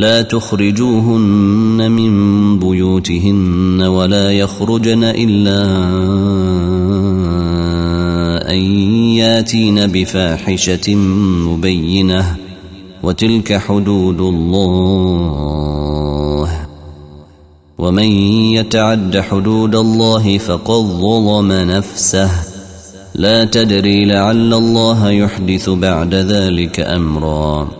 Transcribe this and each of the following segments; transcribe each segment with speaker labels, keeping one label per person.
Speaker 1: لا تخرجوهن من بيوتهن ولا يخرجن إلا أن ياتين بفاحشة مبينة وتلك حدود الله ومن يتعد حدود الله فقد ظلم نفسه لا تدري لعل الله يحدث بعد ذلك أمرًا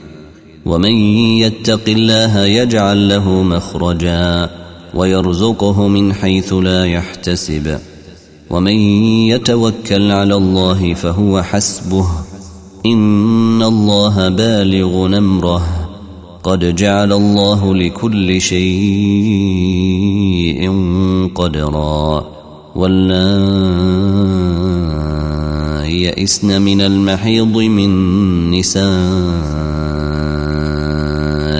Speaker 1: ومن يتق الله يجعل له مخرجا ويرزقه من حيث لا يحتسب ومن يتوكل على الله فهو حسبه ان الله بالغ نمره قد جعل الله لكل شيء قدرا ولا يئسن من المحيض من نسان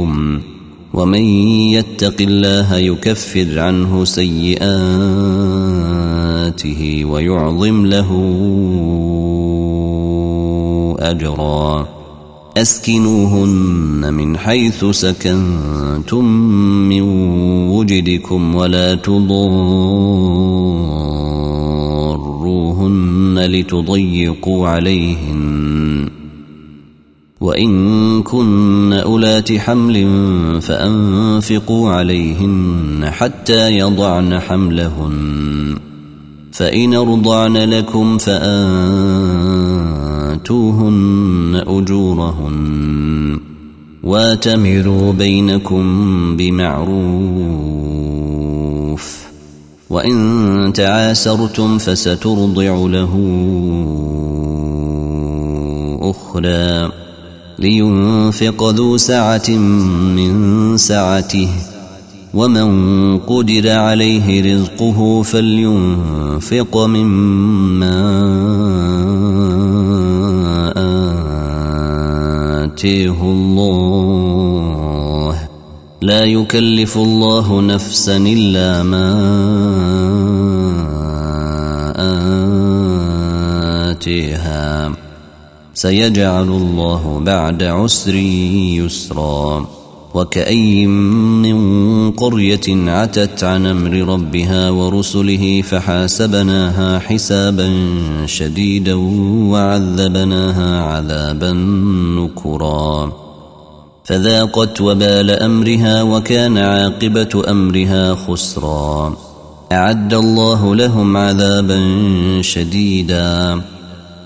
Speaker 1: منكم ومن يتق الله يكفر عنه سيئاته ويعظم له أجرا أسكنوهن من حيث سكنتم من وجدكم ولا تضروهن لتضيقوا عليهن وإن كن أولات حمل فأنفقوا عليهن حتى يضعن حملهن فإن أرضعن لكم فآتوهن أجورهن واتمروا بينكم بمعروف وإن تعاسرتم فسترضع له أخرى لينفق ذو سعة من سعته ومن قدر عليه رزقه فلينفق مما آتيه الله لا يكلف الله نفسا إلا ما آتيها سيجعل الله بعد عسر يسرا وكأي من قرية عتت عن أمر ربها ورسله فحاسبناها حسابا شديدا وعذبناها عذابا نكرا فذاقت وبال أمرها وكان عاقبة أمرها خسرا أعد الله لهم عذابا شديدا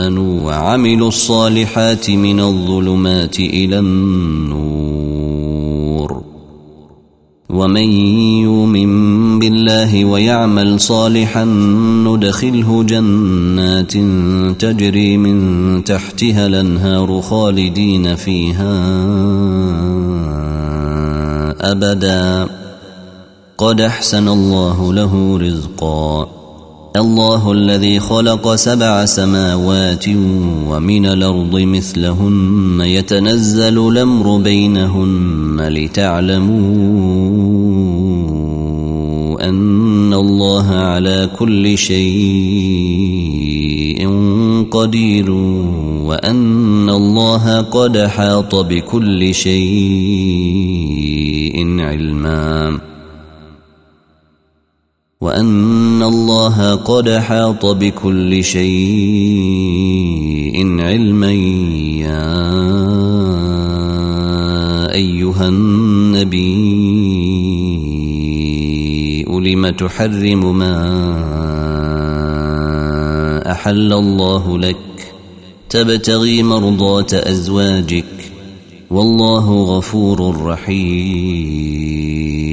Speaker 1: آمنوا وعملوا الصالحات من الظلمات إلى النور ومن يؤمن بالله ويعمل صالحا ندخله جنات تجري من تحتها الأنهار خالدين فيها أبدا قد أحسن الله له رزقاً الله الذي خلق سبع سماوات ومن الارض مثلهن يتنزل الامر بينهن لتعلموا ان الله على كل شيء قدير وان الله قد حاط بكل شيء علما وان الله قد حاط بكل شيء علما يا ايها النبي لم تحرم ما احل الله لك تبتغي مرضاه ازواجك والله غفور رحيم